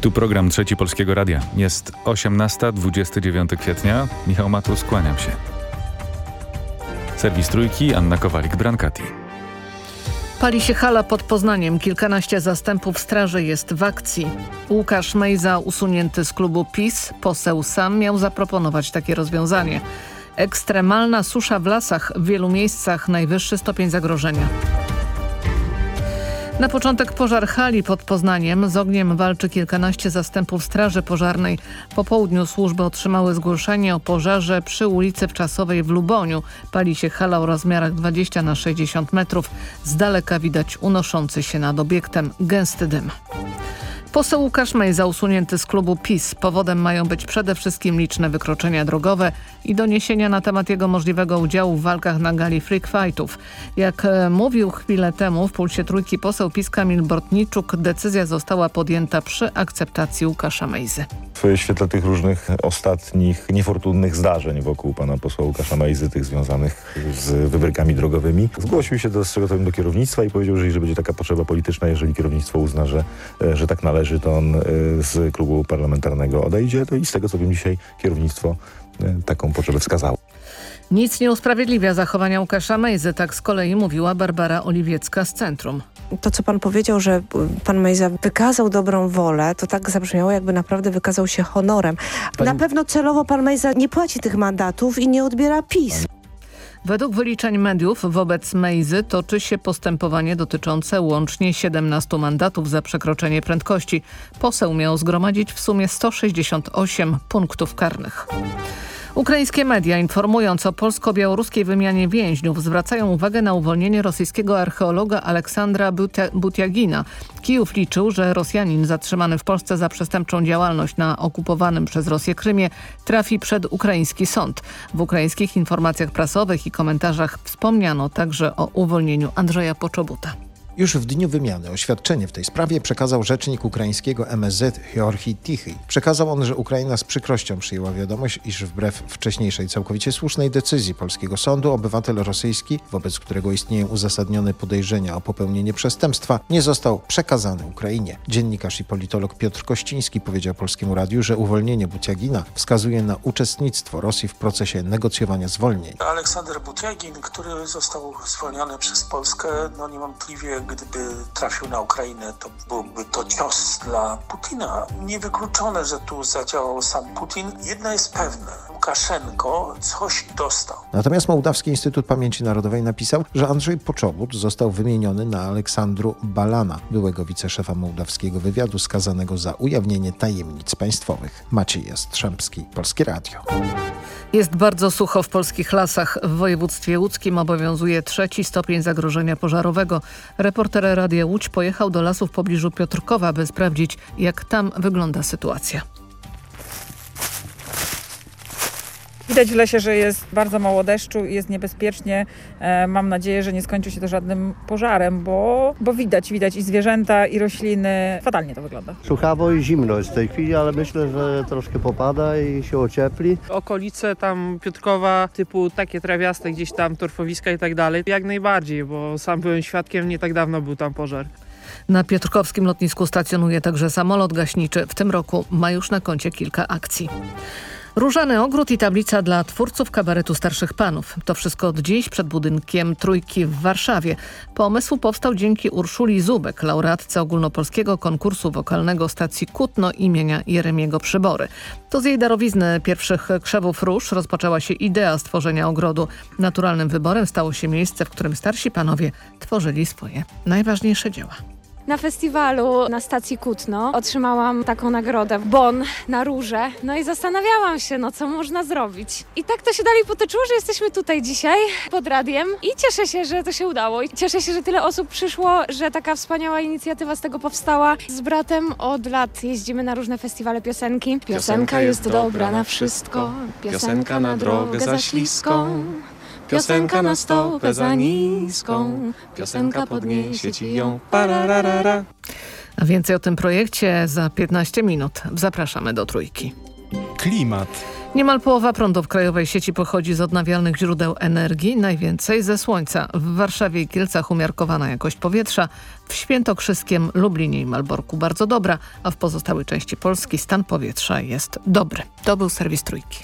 Tu program Trzeci Polskiego Radia. Jest 18.29 kwietnia. Michał Matus, kłaniam się. Serwis Trójki, Anna Kowalik-Brankati. Pali się hala pod Poznaniem. Kilkanaście zastępów straży jest w akcji. Łukasz Mejza, usunięty z klubu PiS, poseł sam miał zaproponować takie rozwiązanie. Ekstremalna susza w lasach, w wielu miejscach najwyższy stopień zagrożenia. Na początek pożar hali pod Poznaniem. Z ogniem walczy kilkanaście zastępów straży pożarnej. Po południu służby otrzymały zgłoszenie o pożarze przy ulicy Wczasowej w Luboniu. Pali się hala o rozmiarach 20 na 60 metrów. Z daleka widać unoszący się nad obiektem gęsty dym. Poseł Łukasz Mejza usunięty z klubu PiS. Powodem mają być przede wszystkim liczne wykroczenia drogowe i doniesienia na temat jego możliwego udziału w walkach na gali freak fightów. Jak e, mówił chwilę temu w Pulsie Trójki poseł PiS Kamil Bortniczuk, decyzja została podjęta przy akceptacji Łukasza Mejzy. W świetle tych różnych ostatnich niefortunnych zdarzeń wokół pana posła Łukasza Mejzy, tych związanych z wybrykami drogowymi, zgłosił się do, wiem, do kierownictwa i powiedział, że jeżeli będzie taka potrzeba polityczna, jeżeli kierownictwo uzna, że, e, że tak należy, to on e, z klubu parlamentarnego odejdzie. To i z tego co wiem dzisiaj kierownictwo e, taką potrzebę wskazało. Nic nie usprawiedliwia zachowania Łukasza Mejzy, tak z kolei mówiła Barbara Oliwiecka z Centrum. To, co pan powiedział, że pan Mejza wykazał dobrą wolę, to tak zabrzmiało, jakby naprawdę wykazał się honorem. Pani- Na pewno celowo pan Mejza nie płaci tych mandatów i nie odbiera PiS. Według wyliczeń mediów wobec Mejzy toczy się postępowanie dotyczące łącznie 17 mandatów za przekroczenie prędkości. Poseł miał zgromadzić w sumie 168 punktów karnych. Ukraińskie media informując o polsko-białoruskiej wymianie więźniów zwracają uwagę na uwolnienie rosyjskiego archeologa Aleksandra Butia- Butiagina. Kijów liczył, że Rosjanin zatrzymany w Polsce za przestępczą działalność na okupowanym przez Rosję Krymie trafi przed ukraiński sąd. W ukraińskich informacjach prasowych i komentarzach wspomniano także o uwolnieniu Andrzeja Poczobuta. Już w dniu wymiany oświadczenie w tej sprawie przekazał rzecznik ukraińskiego MSZ Georgi Tichy. Przekazał on, że Ukraina z przykrością przyjęła wiadomość, iż wbrew wcześniejszej całkowicie słusznej decyzji polskiego sądu obywatel rosyjski, wobec którego istnieją uzasadnione podejrzenia o popełnienie przestępstwa, nie został przekazany Ukrainie. Dziennikarz i politolog Piotr Kościński powiedział Polskiemu Radiu, że uwolnienie Butiagina wskazuje na uczestnictwo Rosji w procesie negocjowania zwolnień. Aleksander Butiagin, który został zwolniony przez Polskę, no niewątpliwie gdyby trafił na Ukrainę, to byłby to cios dla Putina. Niewykluczone, że tu zadziałał sam Putin. Jedno jest pewne, Łukaszenko coś dostał. Natomiast Mołdawski Instytut Pamięci Narodowej napisał, że Andrzej Poczobut został wymieniony na Aleksandru Balana, byłego wiceszefa mołdawskiego wywiadu skazanego za ujawnienie tajemnic państwowych. Maciej Jastrzębski, Polskie Radio. Jest bardzo sucho w polskich lasach. W województwie łódzkim obowiązuje trzeci stopień zagrożenia pożarowego. Reporter Radia Łódź pojechał do lasów w pobliżu Piotrkowa, by sprawdzić, jak tam wygląda sytuacja. Widać w lesie, że jest bardzo mało deszczu i jest niebezpiecznie. E, mam nadzieję, że nie skończy się to żadnym pożarem, bo, bo widać, widać i zwierzęta, i rośliny. Fatalnie to wygląda. Suchawo i zimno jest w tej chwili, ale myślę, że troszkę popada i się ociepli. okolice tam Piotrkowa, typu takie trawiaste, gdzieś tam torfowiska i tak dalej, jak najbardziej, bo sam byłem świadkiem, nie tak dawno był tam pożar. Na Piotrkowskim lotnisku stacjonuje także samolot gaśniczy. W tym roku ma już na koncie kilka akcji. Różany ogród i tablica dla twórców kabaretu starszych panów. To wszystko od dziś przed budynkiem Trójki w Warszawie. Pomysł powstał dzięki Urszuli Zubek, laureatce ogólnopolskiego konkursu wokalnego stacji Kutno imienia Jeremiego Przybory. To z jej darowizny pierwszych krzewów róż rozpoczęła się idea stworzenia ogrodu. Naturalnym wyborem stało się miejsce, w którym starsi panowie tworzyli swoje najważniejsze dzieła. Na festiwalu na stacji Kutno otrzymałam taką nagrodę Bon na róże. No i zastanawiałam się, no co można zrobić. I tak to się dalej potoczyło, że jesteśmy tutaj dzisiaj pod radiem i cieszę się, że to się udało. I cieszę się, że tyle osób przyszło, że taka wspaniała inicjatywa z tego powstała. Z bratem od lat jeździmy na różne festiwale piosenki. Piosenka jest dobra na wszystko, piosenka na drogę za śliską. Piosenka na stopę za niską, piosenka podniesie ci ją, pararara. A więcej o tym projekcie za 15 minut. Zapraszamy do Trójki. Klimat. Niemal połowa prądu w krajowej sieci pochodzi z odnawialnych źródeł energii, najwięcej ze słońca. W Warszawie i Kielcach umiarkowana jakość powietrza, w Świętokrzyskiem, Lublinie i Malborku bardzo dobra, a w pozostałej części Polski stan powietrza jest dobry. To był serwis Trójki.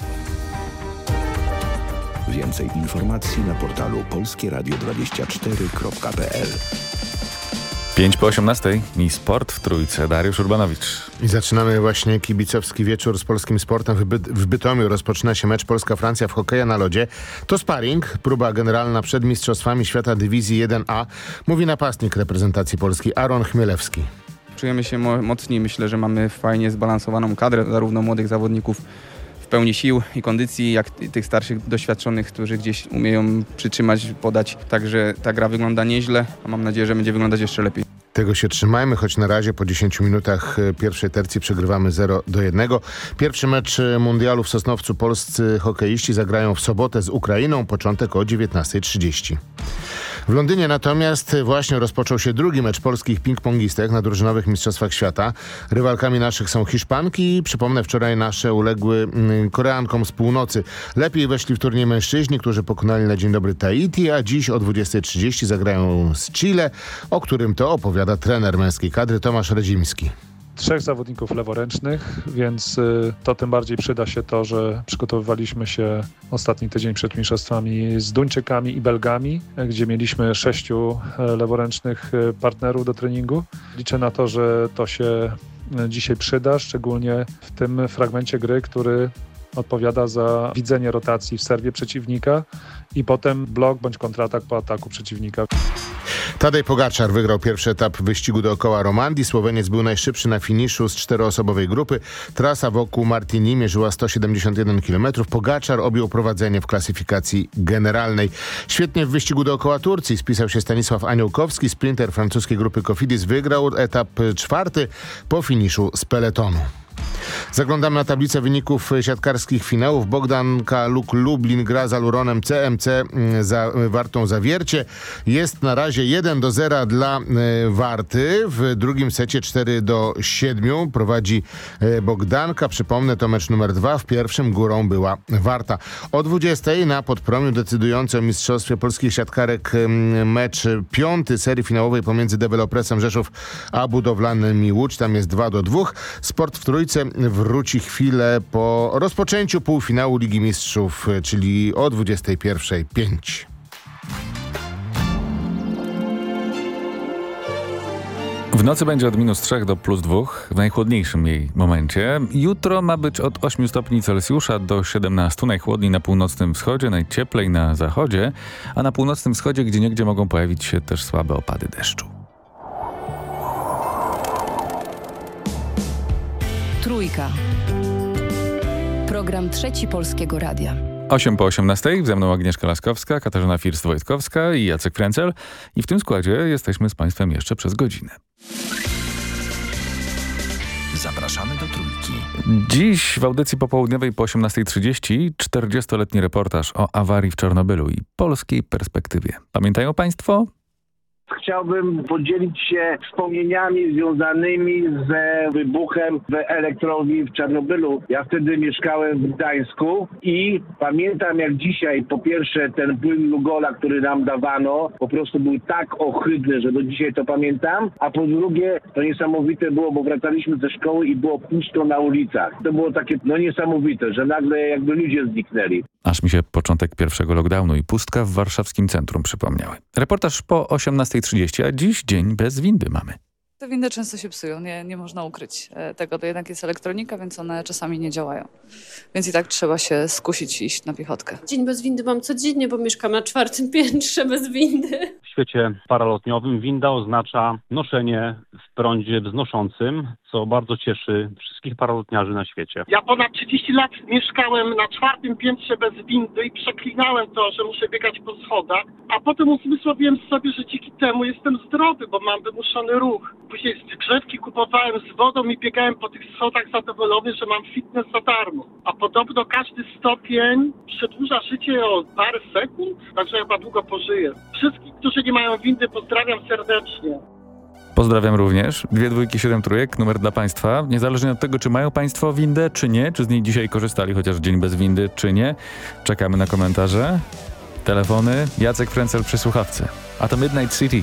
Więcej informacji na portalu polskieradio24.pl 5 po 18 i sport w Trójce. Dariusz Urbanowicz. I zaczynamy właśnie kibicowski wieczór z polskim sportem. W, By w Bytomiu rozpoczyna się mecz Polska-Francja w hokeja na lodzie. To sparring, próba generalna przed Mistrzostwami Świata Dywizji 1A, mówi napastnik reprezentacji Polski Aaron Chmielewski. Czujemy się mo mocni, myślę, że mamy fajnie zbalansowaną kadrę, zarówno młodych zawodników pełni sił i kondycji, jak tych starszych, doświadczonych, którzy gdzieś umieją przytrzymać, podać. Także ta gra wygląda nieźle, a mam nadzieję, że będzie wyglądać jeszcze lepiej. Tego się trzymajmy, choć na razie po 10 minutach e, pierwszej tercji przegrywamy 0 do 1. Pierwszy mecz e, mundialu w Sosnowcu polscy hokeiści zagrają w sobotę z Ukrainą, początek o 19.30. W Londynie natomiast właśnie rozpoczął się drugi mecz polskich ping-pongistek na drużynowych Mistrzostwach Świata. Rywalkami naszych są Hiszpanki i przypomnę, wczoraj nasze uległy mm, Koreankom z północy. Lepiej weszli w turniej mężczyźni, którzy pokonali na dzień dobry Tahiti, a dziś o 20.30 zagrają z Chile, o którym to opowiada trener męskiej kadry Tomasz Redzimski trzech zawodników leworęcznych, więc y, to tym bardziej przyda się to, że przygotowywaliśmy się ostatni tydzień przed mistrzostwami z Duńczykami i Belgami, gdzie mieliśmy sześciu e, leworęcznych e, partnerów do treningu. Liczę na to, że to się e, dzisiaj przyda, szczególnie w tym fragmencie gry, który odpowiada za widzenie rotacji w serwie przeciwnika i potem blok bądź kontratak po ataku przeciwnika. Tadej Pogaczar wygrał pierwszy etap wyścigu dookoła Romandii. Słoweniec był najszybszy na finiszu z czteroosobowej grupy. Trasa wokół Martini mierzyła 171 km. Pogaczar objął prowadzenie w klasyfikacji generalnej. Świetnie w wyścigu dookoła Turcji spisał się Stanisław Aniołkowski. Sprinter francuskiej grupy Cofidis wygrał etap czwarty po finiszu z peletonu. Zaglądamy na tablicę wyników siatkarskich finałów. Bogdanka Luk Lublin gra z Aluronem CMC mm, za Wartą Zawiercie. Jest na razie 1 do 0 dla e, Warty. W drugim secie 4 do 7 prowadzi e, Bogdanka. Przypomnę, to mecz numer 2. W pierwszym górą była Warta. O 20 na podpromiu decydujący o Mistrzostwie Polskich Siatkarek mm, mecz piąty serii finałowej pomiędzy Dewelopresem Rzeszów a Budowlanym Łódź. Tam jest 2 do 2. Sport w trójce wróci chwilę po rozpoczęciu półfinału Ligi Mistrzów, czyli o 21.05. W nocy będzie od minus 3 do plus 2 w najchłodniejszym jej momencie. Jutro ma być od 8 stopni Celsjusza do 17, najchłodniej na północnym wschodzie, najcieplej na zachodzie, a na północnym wschodzie gdzie niegdzie mogą pojawić się też słabe opady deszczu. Trójka. Program Trzeci Polskiego Radia. 8 po 18, ze mną Agnieszka Laskowska, Katarzyna First-Wojtkowska i Jacek Frencel. I w tym składzie jesteśmy z Państwem jeszcze przez godzinę. Zapraszamy do Trójki. Dziś w audycji popołudniowej po 18.30 40-letni reportaż o awarii w Czarnobylu i polskiej perspektywie. Pamiętają Państwo? Chciałbym podzielić się wspomnieniami związanymi ze wybuchem w elektrowni w Czarnobylu. Ja wtedy mieszkałem w Gdańsku i pamiętam jak dzisiaj po pierwsze ten płyn Lugola, który nam dawano, po prostu był tak ohydny, że do dzisiaj to pamiętam, a po drugie to niesamowite było, bo wracaliśmy ze szkoły i było pusto na ulicach. To było takie no niesamowite, że nagle jakby ludzie zniknęli. Aż mi się początek pierwszego lockdownu i pustka w warszawskim centrum przypomniały. Reportaż po 18.30, a dziś dzień bez windy mamy. Te windy często się psują, nie, nie można ukryć e, tego. To jednak jest elektronika, więc one czasami nie działają. Więc i tak trzeba się skusić i iść na piechotkę. Dzień bez windy mam codziennie, bo mieszkam na czwartym piętrze bez windy. W świecie paralotniowym winda oznacza noszenie w prądzie wznoszącym, co bardzo cieszy wszystkich paralotniarzy na świecie. Ja ponad 30 lat mieszkałem na czwartym piętrze bez windy i przeklinałem to, że muszę biegać po schodach, a potem uzmysłowiłem sobie, że dzięki temu jestem zdrowy, bo mam wymuszony ruch. Później grzewki kupowałem z wodą i biegałem po tych schodach zadowolony, że mam fitness za darmo. A podobno każdy stopień przedłuża życie o parę sekund, także chyba długo pożyję. Wszystkich, którzy nie mają windy, pozdrawiam serdecznie. Pozdrawiam również. Dwie dwójki, siedem trójek, numer dla Państwa. Niezależnie od tego, czy mają Państwo windę, czy nie, czy z niej dzisiaj korzystali, chociaż dzień bez windy, czy nie. Czekamy na komentarze. Telefony. Jacek Frencel przy słuchawce. A to Midnight City.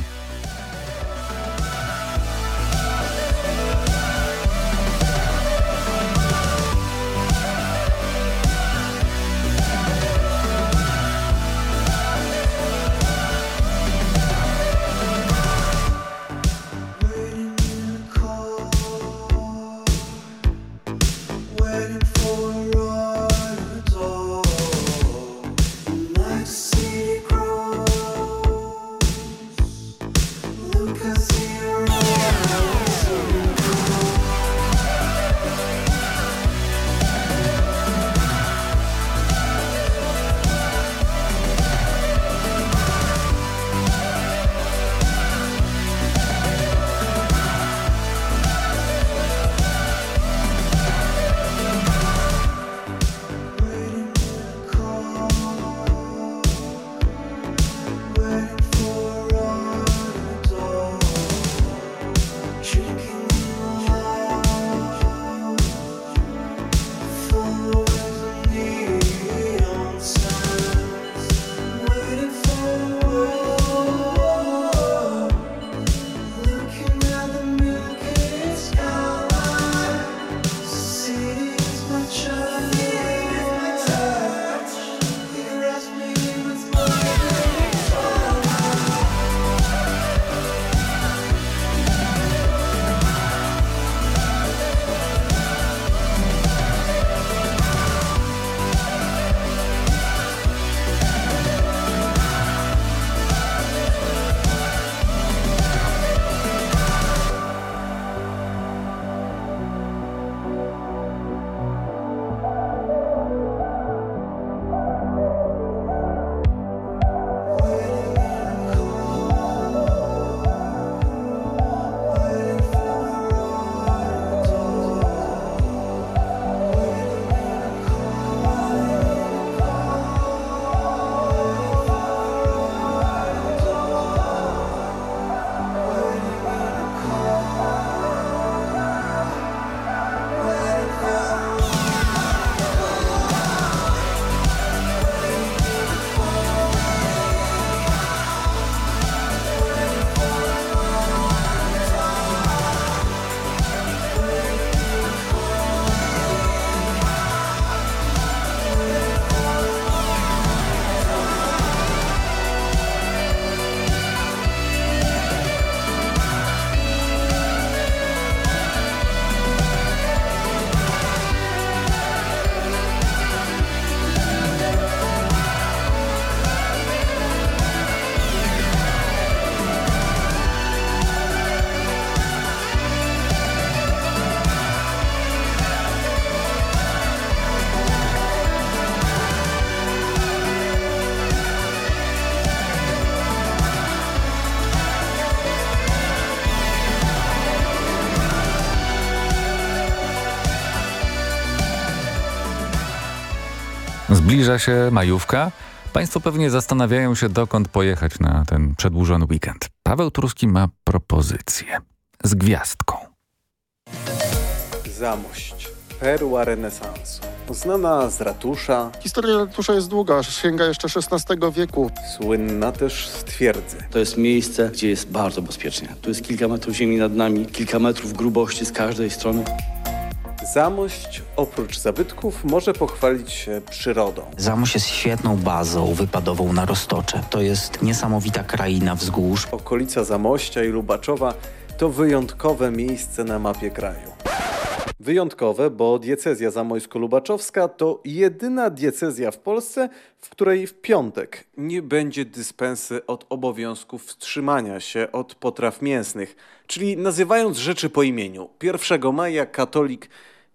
Zbliża się majówka. Państwo pewnie zastanawiają się, dokąd pojechać na ten przedłużony weekend. Paweł Turski ma propozycję. Z gwiazdką. Zamość. Perła renesansu. Znana z ratusza. Historia ratusza jest długa, sięga jeszcze XVI wieku. Słynna też z twierdzy. To jest miejsce, gdzie jest bardzo bezpiecznie. Tu jest kilka metrów ziemi nad nami, kilka metrów grubości z każdej strony. Zamość oprócz zabytków może pochwalić się przyrodą. Zamość jest świetną bazą wypadową na Roztocze. To jest niesamowita kraina wzgórz. Okolica Zamościa i Lubaczowa to wyjątkowe miejsce na mapie kraju. Wyjątkowe, bo diecezja zamojsko-lubaczowska to jedyna diecezja w Polsce, w której w piątek nie będzie dyspensy od obowiązków wstrzymania się od potraw mięsnych. Czyli nazywając rzeczy po imieniu, 1 maja katolik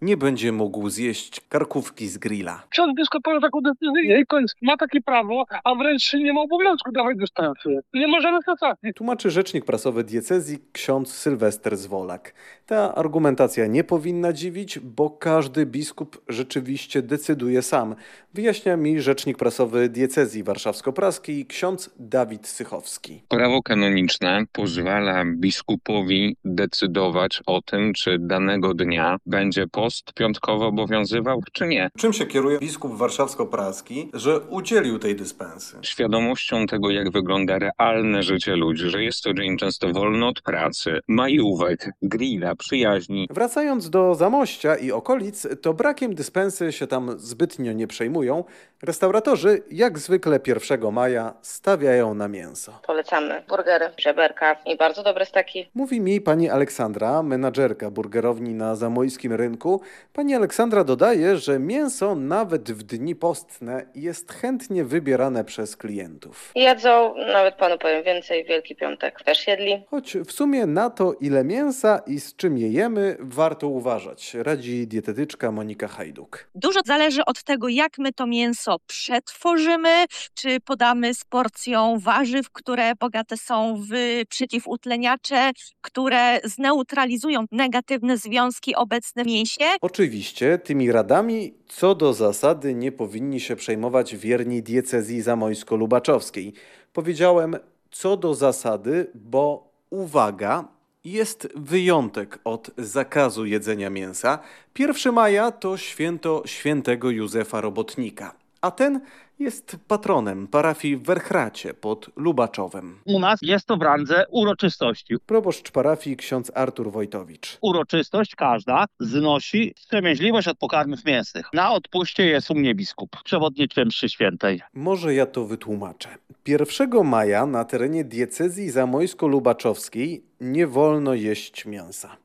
nie będzie mógł zjeść karkówki z grilla. Ksiądz biskup podjął taką decyzję i koniec. Ma takie prawo, a wręcz nie ma obowiązku dawać dyspensy. Nie żadnych sensacji. Tłumaczy rzecznik prasowy diecezji ksiądz Sylwester Zwolak. Ta argumentacja nie powinna dziwić, bo każdy biskup rzeczywiście decyduje sam. Wyjaśnia mi rzecznik prasowy diecezji warszawsko-praskiej ksiądz Dawid Sychowski. Prawo kanoniczne pozwala biskupowi decydować o tym, czy danego dnia będzie post piątkowy obowiązywał, czy nie. Czym się kieruje biskup warszawsko-praski, że udzielił tej dyspensy? Świadomością tego, jak wygląda realne życie ludzi, że jest to dzień często wolny od pracy, majówek, grilla, przyjaźni. Wracając do Zamościa i okolic, to brakiem dyspensy się tam zbytnio nie przejmują. Restauratorzy, jak zwykle 1 maja, stawiają na mięso. Polecamy burgery, żeberka i bardzo dobre steki. Mówi mi pani Aleksandra, menadżerka burgerowni na zamojskim rynku. Pani Aleksandra dodaje, że mięso nawet w dni postne jest chętnie wybierane przez klientów. Jedzą, nawet panu powiem więcej, Wielki Piątek też jedli. Choć w sumie na to, ile mięsa i z czym je jemy, warto uważać, radzi dietetyczka Monika Hajduk. Dużo zależy od tego, jak my to mięso przetworzymy, czy podamy z porcją warzyw, które bogate są w przeciwutleniacze, które zneutralizują negatywne związki obecne w mięsie. Oczywiście tymi radami co do zasady nie powinni się przejmować wierni diecezji zamojsko-lubaczowskiej. Powiedziałem co do zasady, bo uwaga, jest wyjątek od zakazu jedzenia mięsa. 1 maja to święto świętego Józefa Robotnika, a ten jest patronem parafii w Werchracie pod Lubaczowem. U nas jest to w randze uroczystości. Proboszcz parafii ksiądz Artur Wojtowicz. Uroczystość każda znosi wstrzemięźliwość od pokarmów mięsnych. Na odpuście jest u mnie biskup, przewodniczym mszy świętej. Może ja to wytłumaczę. 1 maja na terenie diecezji zamojsko-lubaczowskiej nie wolno jeść mięsa.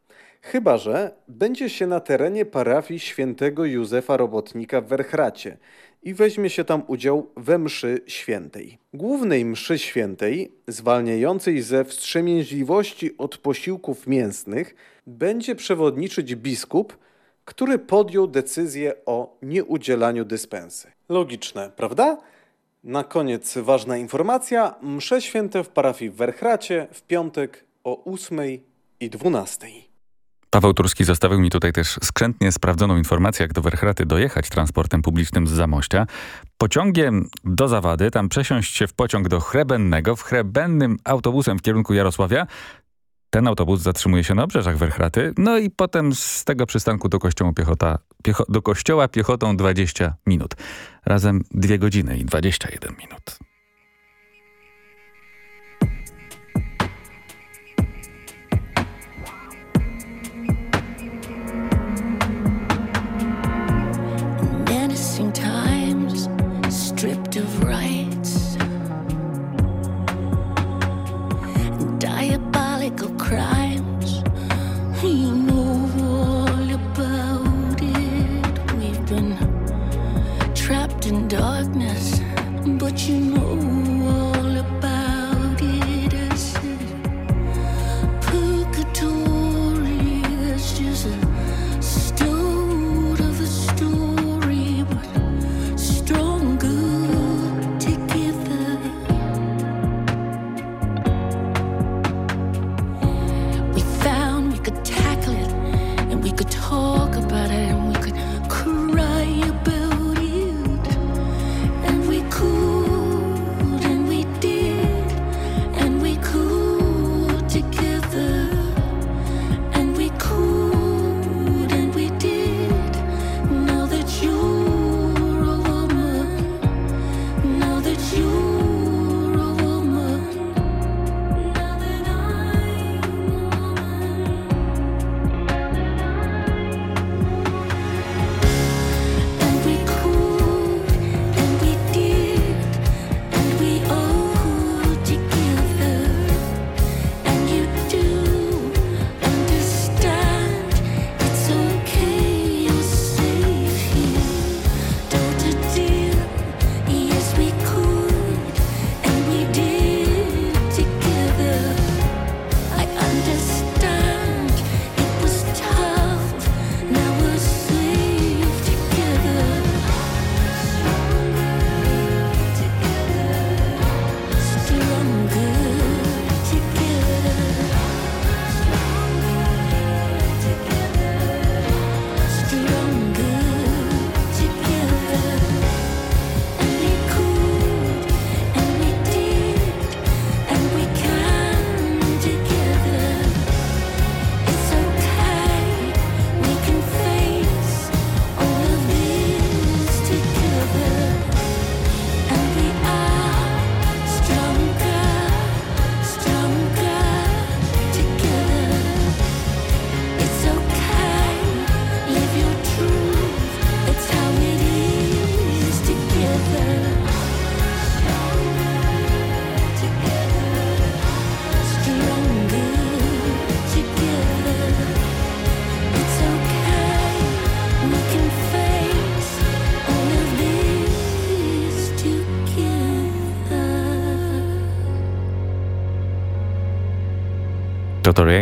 Chyba, że będzie się na terenie parafii świętego Józefa Robotnika w Werchracie i weźmie się tam udział we mszy świętej. Głównej mszy świętej, zwalniającej ze wstrzemięźliwości od posiłków mięsnych, będzie przewodniczyć biskup, który podjął decyzję o nieudzielaniu dyspensy. Logiczne, prawda? Na koniec ważna informacja. Msze święte w parafii w Werchracie w piątek o 8 i 12. Paweł Turski zostawił mi tutaj też skrzętnie sprawdzoną informację, jak do Werchraty dojechać transportem publicznym z Zamościa. Pociągiem do Zawady, tam przesiąść się w pociąg do Chrebennego, w Chrebennym autobusem w kierunku Jarosławia. Ten autobus zatrzymuje się na obrzeżach Werchraty, no i potem z tego przystanku do kościoła, piechota, piecho, do kościoła piechotą 20 minut. Razem 2 godziny i 21 minut.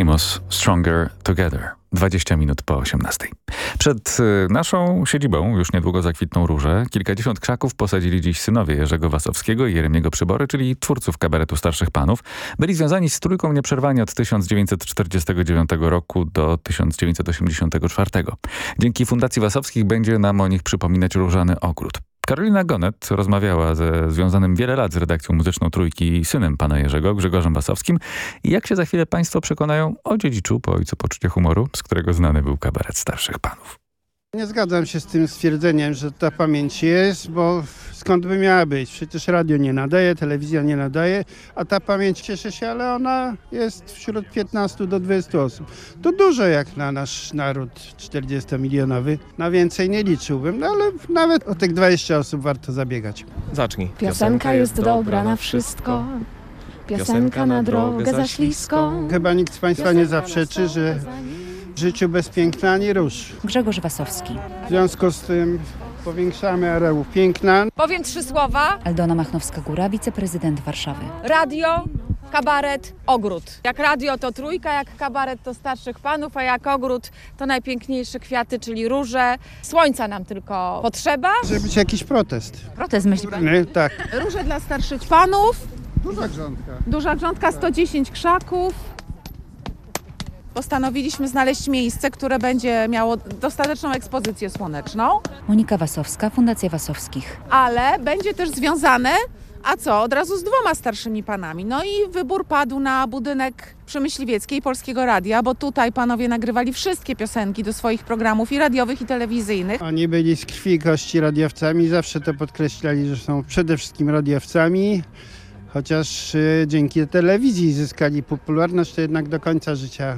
Amos, Stronger Together. 20 minut po 18. Przed y, naszą siedzibą już niedługo zakwitną róże. Kilkadziesiąt krzaków posadzili dziś synowie Jerzego Wasowskiego i Jeremiego Przybory, czyli twórców kabaretu Starszych Panów. Byli związani z trójką nieprzerwanie od 1949 roku do 1984. Dzięki Fundacji Wasowskich będzie nam o nich przypominać różany ogród. Karolina Gonet rozmawiała ze związanym wiele lat z redakcją muzyczną Trójki synem pana Jerzego, Grzegorzem Wasowskim i jak się za chwilę państwo przekonają o dziedziczu po ojcu poczucia humoru, z którego znany był kabaret starszych panów. Nie zgadzam się z tym stwierdzeniem, że ta pamięć jest, bo skąd by miała być? Przecież radio nie nadaje, telewizja nie nadaje, a ta pamięć cieszy się, ale ona jest wśród 15 do 20 osób. To dużo jak na nasz naród 40-milionowy. Na więcej nie liczyłbym, no ale nawet o tych 20 osób warto zabiegać. Zacznij. Piosenka jest dobra na wszystko. Piosenka na drogę za śliską. Chyba nikt z Państwa nie zaprzeczy, że życiu bez piękna ani róż. Grzegorz Wasowski. W związku z tym powiększamy areów piękna. Powiem trzy słowa. Aldona Machnowska-Góra, wiceprezydent Warszawy. Radio, kabaret, ogród. Jak radio to trójka, jak kabaret to starszych panów, a jak ogród to najpiękniejsze kwiaty, czyli róże. Słońca nam tylko potrzeba. Żeby być jakiś protest. Protest myśli pan? Nie, tak. Róże dla starszych panów. Duża grządka. Duża grządka, 110 krzaków. Postanowiliśmy znaleźć miejsce, które będzie miało dostateczną ekspozycję słoneczną, Monika Wasowska, Fundacja Wasowskich. ale będzie też związane, a co, od razu z dwoma starszymi panami. No i wybór padł na budynek przy Myśliwieckiej Polskiego Radia, bo tutaj panowie nagrywali wszystkie piosenki do swoich programów i radiowych, i telewizyjnych. Oni byli z krwi i kości radiowcami, zawsze to podkreślali, że są przede wszystkim radiowcami. Chociaż y, dzięki telewizji zyskali popularność, to jednak do końca życia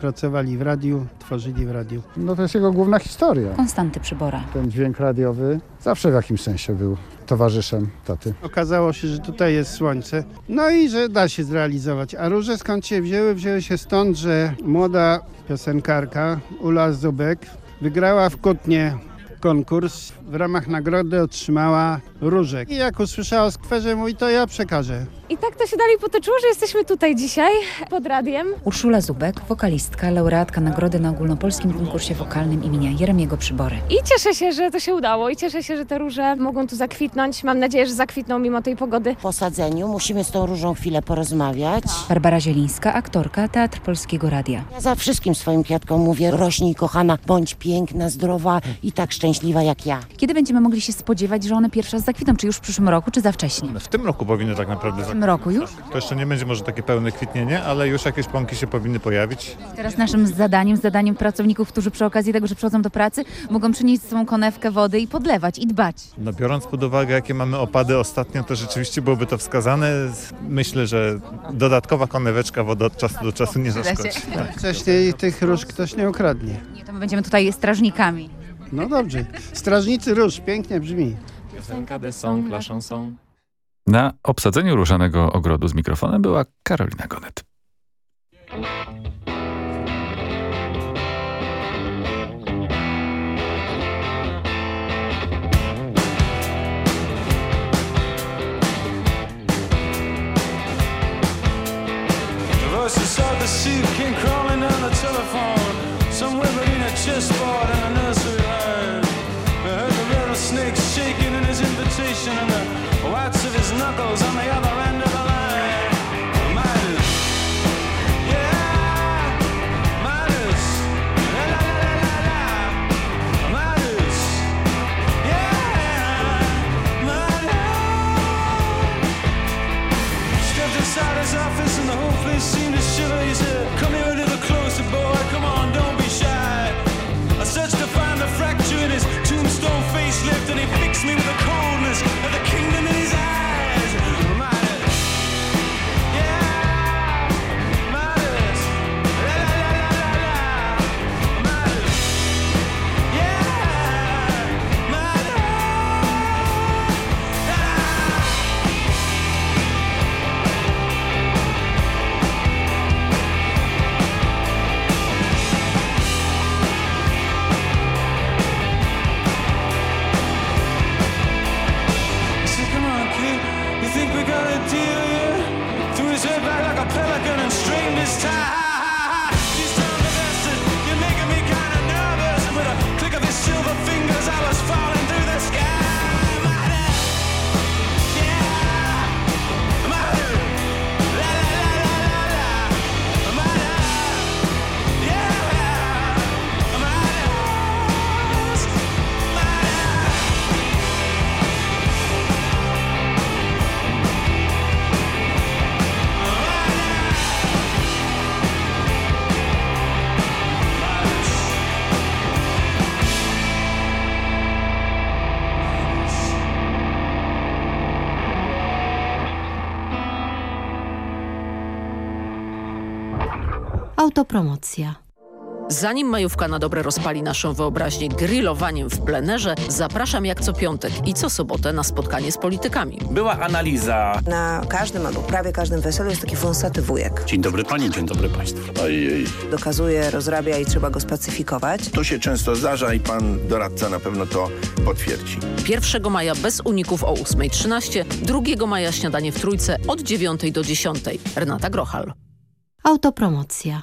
pracowali w radiu, tworzyli w radiu. No to jest jego główna historia. Konstanty Przybora. Ten dźwięk radiowy zawsze w jakimś sensie był towarzyszem taty. Okazało się, że tutaj jest słońce, no i że da się zrealizować. A róże skąd się wzięły? Wzięły się stąd, że młoda piosenkarka Ula Zubek wygrała w Kutnie konkurs. W ramach nagrody otrzymała różę. I jak usłyszała o skwerze, mówi, to ja przekażę. I tak to się dalej potoczyło, że jesteśmy tutaj dzisiaj pod radiem. Urszula Zubek, wokalistka, laureatka nagrody na ogólnopolskim konkursie wokalnym imienia Jeremiego Przybory. I cieszę się, że to się udało i cieszę się, że te róże mogą tu zakwitnąć. Mam nadzieję, że zakwitną mimo tej pogody. Po sadzeniu musimy z tą różą chwilę porozmawiać. Barbara Zielińska, aktorka, Teatr Polskiego Radia. Ja za wszystkim swoim kwiatkom mówię, rośnij kochana, bądź piękna, zdrowa i tak szczęśliwa jak ja. Kiedy będziemy mogli się spodziewać, że one pierwszy raz zakwitną? Czy już w przyszłym roku, czy za wcześnie? W tym roku powinny tak naprawdę W tym roku już? To jeszcze nie będzie może takie pełne kwitnienie, ale już jakieś pąki się powinny pojawić. Teraz naszym zadaniem, zadaniem pracowników, którzy przy okazji tego, że przychodzą do pracy, mogą przynieść swą konewkę wody i podlewać i dbać. No biorąc pod uwagę, jakie mamy opady ostatnio, to rzeczywiście byłoby to wskazane. Myślę, że dodatkowa koneweczka wody od czasu do czasu nie zaszkodzi. Tak. Wcześniej tych róż ktoś nie ukradnie. Nie, to my będziemy tutaj strażnikami. No dobrze. Strażnicy róż, pięknie brzmi. Piosenka de song, la chanson. Na obsadzeniu różanego ogrodu z mikrofonem była Karolina Gonet. The voices of the sea came crawling down the telephone. Somewhere between a chessboard and a nursery rattlesnake shaking in his invitation and the whites of his knuckles on the other end of the Autopromocja. Zanim majówka na dobre rozpali naszą wyobraźnię grillowaniem w plenerze, zapraszam jak co piątek i co sobotę na spotkanie z politykami. Była analiza. Na każdym albo prawie każdym weselu jest taki wąsaty wujek. Dzień dobry pani, dzień dobry państwu. Ojej. Dokazuje, rozrabia i trzeba go spacyfikować. To się często zdarza i pan doradca na pewno to potwierdzi. 1 maja bez uników o 8.13, 2 maja śniadanie w Trójce od 9 do 10. Renata Grochal. Autopromocja.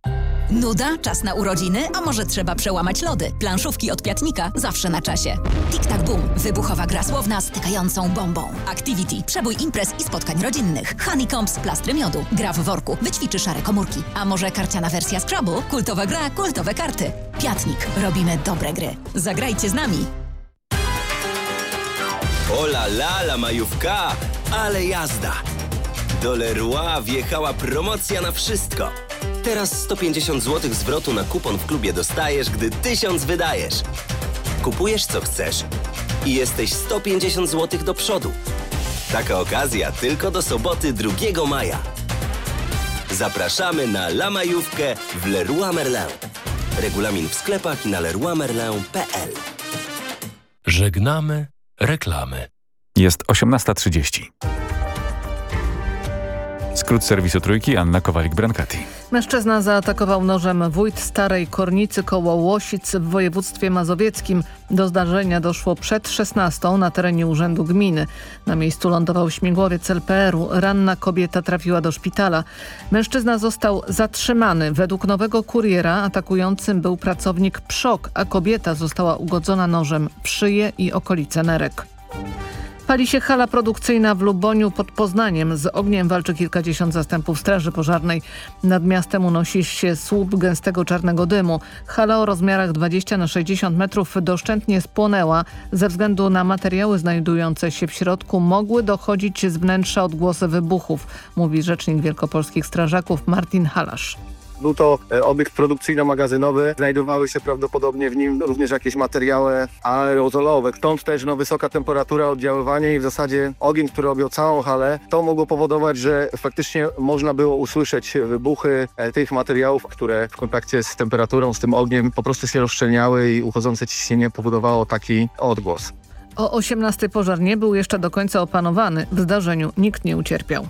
Nuda? Czas na urodziny? A może trzeba przełamać lody? Planszówki od Piatnika zawsze na czasie. Tic-tac boom. Wybuchowa gra słowna stykającą bombą. Activity. Przebój imprez i spotkań rodzinnych. Honeycombs. Plastry miodu. Gra w worku. Wyćwiczy szare komórki. A może karciana wersja Scrabble? Kultowa gra, kultowe karty. Piatnik. Robimy dobre gry. Zagrajcie z nami. Ola la majówka, ale jazda! Do Leroy wjechała promocja na wszystko. Teraz 150 zł zwrotu na kupon w klubie dostajesz, gdy 1000 wydajesz. Kupujesz co chcesz i jesteś 150 zł do przodu. Taka okazja tylko do soboty 2 maja. Zapraszamy na La Majówkę w Leroy Merlin. Regulamin w sklepach i na leroymerlin.pl Żegnamy reklamy. Jest 18.30. Skrót serwisu Trójki, Anna Kowalik-Brankati. Mężczyzna zaatakował nożem wójt Starej Kornicy koło Łosic w województwie mazowieckim. Do zdarzenia doszło przed 16 na terenie Urzędu Gminy. Na miejscu lądował śmigłowiec LPR-u. Ranna kobieta trafiła do szpitala. Mężczyzna został zatrzymany. Według nowego kuriera atakującym był pracownik PSZOK, a kobieta została ugodzona nożem w szyję i okolice nerek. Pali się hala produkcyjna w Luboniu pod Poznaniem. Z ogniem walczy kilkadziesiąt zastępów straży pożarnej. Nad miastem unosi się słup gęstego czarnego dymu. Hala o rozmiarach 20 na 60 metrów doszczętnie spłonęła. Ze względu na materiały znajdujące się w środku mogły dochodzić z wnętrza odgłosy wybuchów, mówi rzecznik wielkopolskich strażaków Martin Halasz. Był to e, obiekt produkcyjno-magazynowy. Znajdowały się prawdopodobnie w nim również jakieś materiały aerozolowe. Stąd też no, wysoka temperatura, oddziaływanie i w zasadzie ogień, który robił całą halę. To mogło powodować, że faktycznie można było usłyszeć wybuchy e, tych materiałów, które w kontakcie z temperaturą, z tym ogniem po prostu się rozszczelniały i uchodzące ciśnienie powodowało taki odgłos. O 18 pożar nie był jeszcze do końca opanowany. W zdarzeniu nikt nie ucierpiał.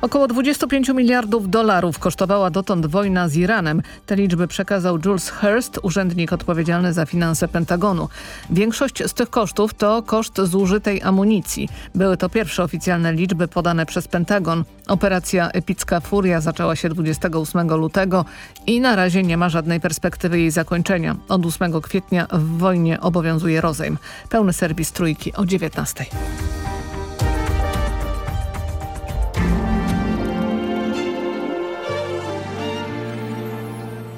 Około 25 miliardów dolarów kosztowała dotąd wojna z Iranem. Te liczby przekazał Jules Hurst, urzędnik odpowiedzialny za finanse Pentagonu. Większość z tych kosztów to koszt zużytej amunicji. Były to pierwsze oficjalne liczby podane przez Pentagon. Operacja Epicka Furia zaczęła się 28 lutego i na razie nie ma żadnej perspektywy jej zakończenia. Od 8 kwietnia w wojnie obowiązuje rozejm. Pełny serwis Trójki o 19.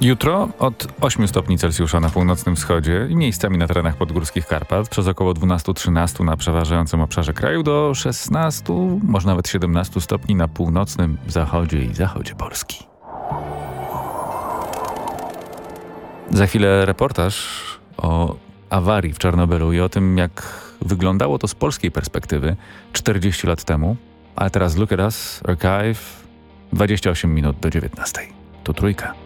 Jutro od 8 stopni Celsjusza na północnym wschodzie i miejscami na terenach podgórskich Karpat, przez około 12-13 na przeważającym obszarze kraju do 16, może nawet 17 stopni na północnym zachodzie i zachodzie Polski. Za chwilę reportaż o awarii w Czarnobylu i o tym, jak wyglądało to z polskiej perspektywy 40 lat temu. Ale teraz Look at Us, Archive, 28 minut do 19. To trójka.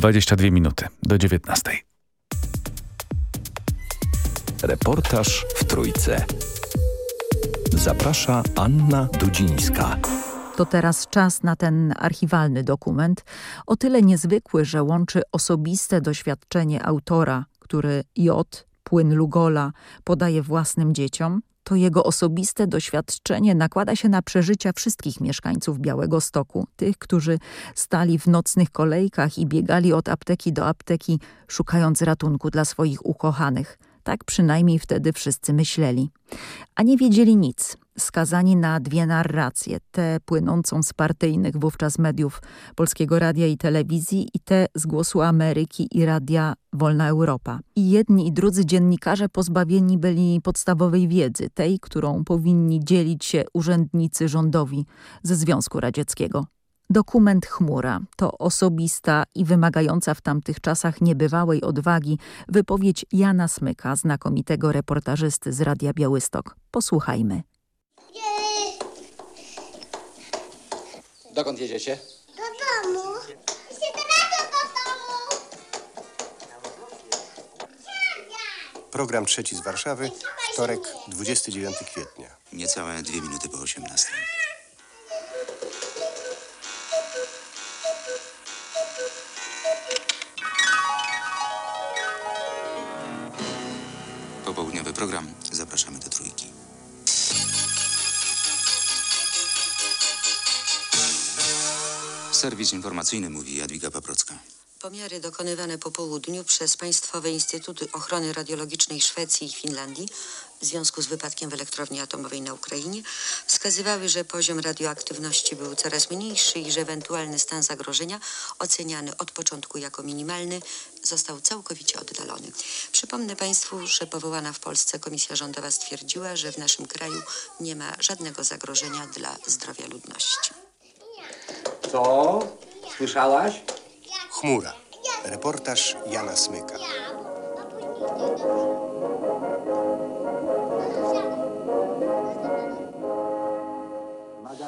22 minuty do 19. Reportaż w Trójce. Zaprasza Anna Dudzińska. To teraz czas na ten archiwalny dokument, o tyle niezwykły, że łączy osobiste doświadczenie autora, który J, płyn Lugola, podaje własnym dzieciom, to jego osobiste doświadczenie nakłada się na przeżycia wszystkich mieszkańców Białego Stoku, tych, którzy stali w nocnych kolejkach i biegali od apteki do apteki, szukając ratunku dla swoich ukochanych. Tak przynajmniej wtedy wszyscy myśleli. A nie wiedzieli nic, skazani na dwie narracje, tę płynącą z partyjnych wówczas mediów Polskiego Radia i Telewizji i tę z Głosu Ameryki i Radia Wolna Europa. I jedni i drudzy dziennikarze pozbawieni byli podstawowej wiedzy, tej, którą powinni dzielić się urzędnicy rządowi ze Związku Radzieckiego. Dokument Chmura to osobista i wymagająca w tamtych czasach niebywałej odwagi wypowiedź Jana Smyka, znakomitego reportażysty z Radia Białystok. Posłuchajmy. Dokąd jedziecie? Do domu. Się teraz do domu. Program trzeci z Warszawy, wtorek, 29 kwietnia. Niecałe dwie minuty po 18. Popołudniowy program. Zapraszamy do trójki. Serwis informacyjny mówi Jadwiga Paprocka. Pomiary dokonywane po południu przez Państwowe Instytuty Ochrony Radiologicznej Szwecji i Finlandii w związku z wypadkiem w elektrowni atomowej na Ukrainie wskazywały, że poziom radioaktywności był coraz mniejszy i że ewentualny stan zagrożenia, oceniany od początku jako minimalny, został całkowicie oddalony. Przypomnę Państwu, że powołana w Polsce Komisja Rządowa stwierdziła, że w naszym kraju nie ma żadnego zagrożenia dla zdrowia ludności. Co? Słyszałaś? Chmura. Reportaż Jana Smyka.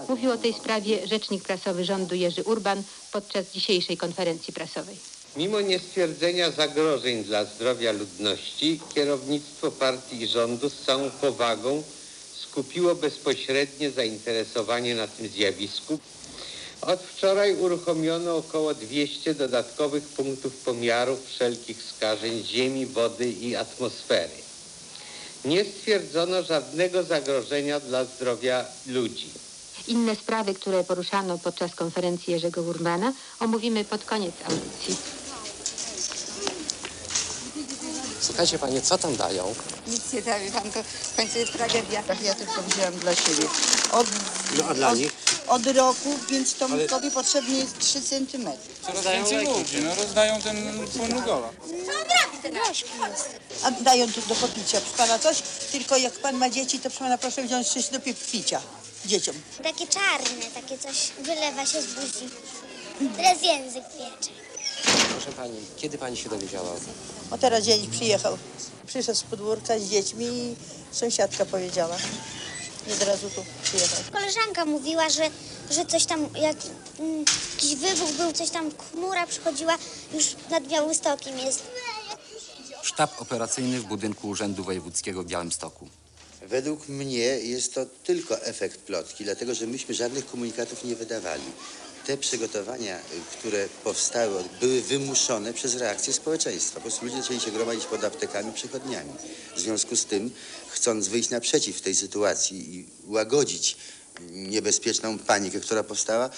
Mówił o tej sprawie rzecznik prasowy rządu Jerzy Urban podczas dzisiejszej konferencji prasowej. Mimo niestwierdzenia zagrożeń dla zdrowia ludności, kierownictwo partii i rządu z całą powagą skupiło bezpośrednie zainteresowanie na tym zjawisku. Od wczoraj uruchomiono około 200 dodatkowych punktów pomiarów wszelkich skażeń ziemi, wody i atmosfery. Nie stwierdzono żadnego zagrożenia dla zdrowia ludzi. Inne sprawy, które poruszano podczas konferencji Jerzego Urbana, omówimy pod koniec audycji. Słuchajcie panie, co tam dają? Nic nie daje wam, to w końcu jest tragedia. Tak ja tylko wzięłam dla siebie. Od, No a dla od, nich? Od roku, więc to Ale- tobie potrzebny jest 3 centymetry. Coraz więcej ludzi, no rozdają ten płyn Lugola. A dają tu do popicia. Proszę pana coś? Tylko jak pan ma dzieci, to proszę pana proszę wziąć coś do pi- picia dzieciom. Takie czarne, takie coś wylewa się z buzi. Teraz język piecze. Proszę pani, kiedy pani się dowiedziała o tym? O teraz dzień przyjechał. Przyszedł z podwórka z dziećmi i sąsiadka powiedziała. I od razu tu przyjechał. Koleżanka mówiła, że, że coś tam, jak mm, jakiś wybuch był, coś tam, chmura przychodziła, już nad Białystokiem jest. Sztab operacyjny w budynku Urzędu Wojewódzkiego w Białymstoku. Według mnie jest to tylko efekt plotki, dlatego że myśmy żadnych komunikatów nie wydawali. Te przygotowania, które powstały, były wymuszone przez reakcję społeczeństwa. Po prostu ludzie zaczęli się gromadzić pod aptekami, przychodniami. W związku z tym, chcąc wyjść naprzeciw tej sytuacji i łagodzić niebezpieczną panikę, która powstała,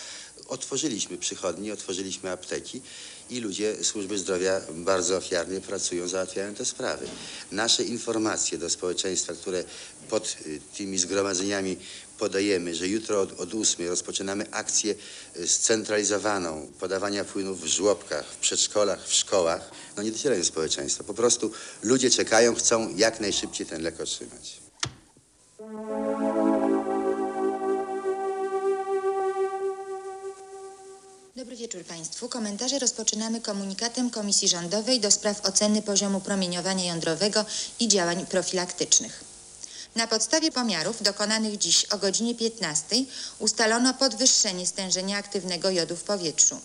otworzyliśmy przychodnie, otworzyliśmy apteki i ludzie służby zdrowia bardzo ofiarnie pracują, załatwiają te sprawy. Nasze informacje do społeczeństwa, które pod tymi zgromadzeniami podajemy, że jutro od, od 8 rozpoczynamy akcję y, scentralizowaną podawania płynów w żłobkach, w przedszkolach, w szkołach, no nie docierają do społeczeństwa. Po prostu ludzie czekają, chcą jak najszybciej ten lek otrzymać. Dobry wieczór Państwu. Komentarze rozpoczynamy komunikatem Komisji Rządowej do spraw oceny poziomu promieniowania jądrowego i działań profilaktycznych. Na podstawie pomiarów dokonanych dziś o godzinie 15 ustalono podwyższenie stężenia aktywnego jodu w powietrzu.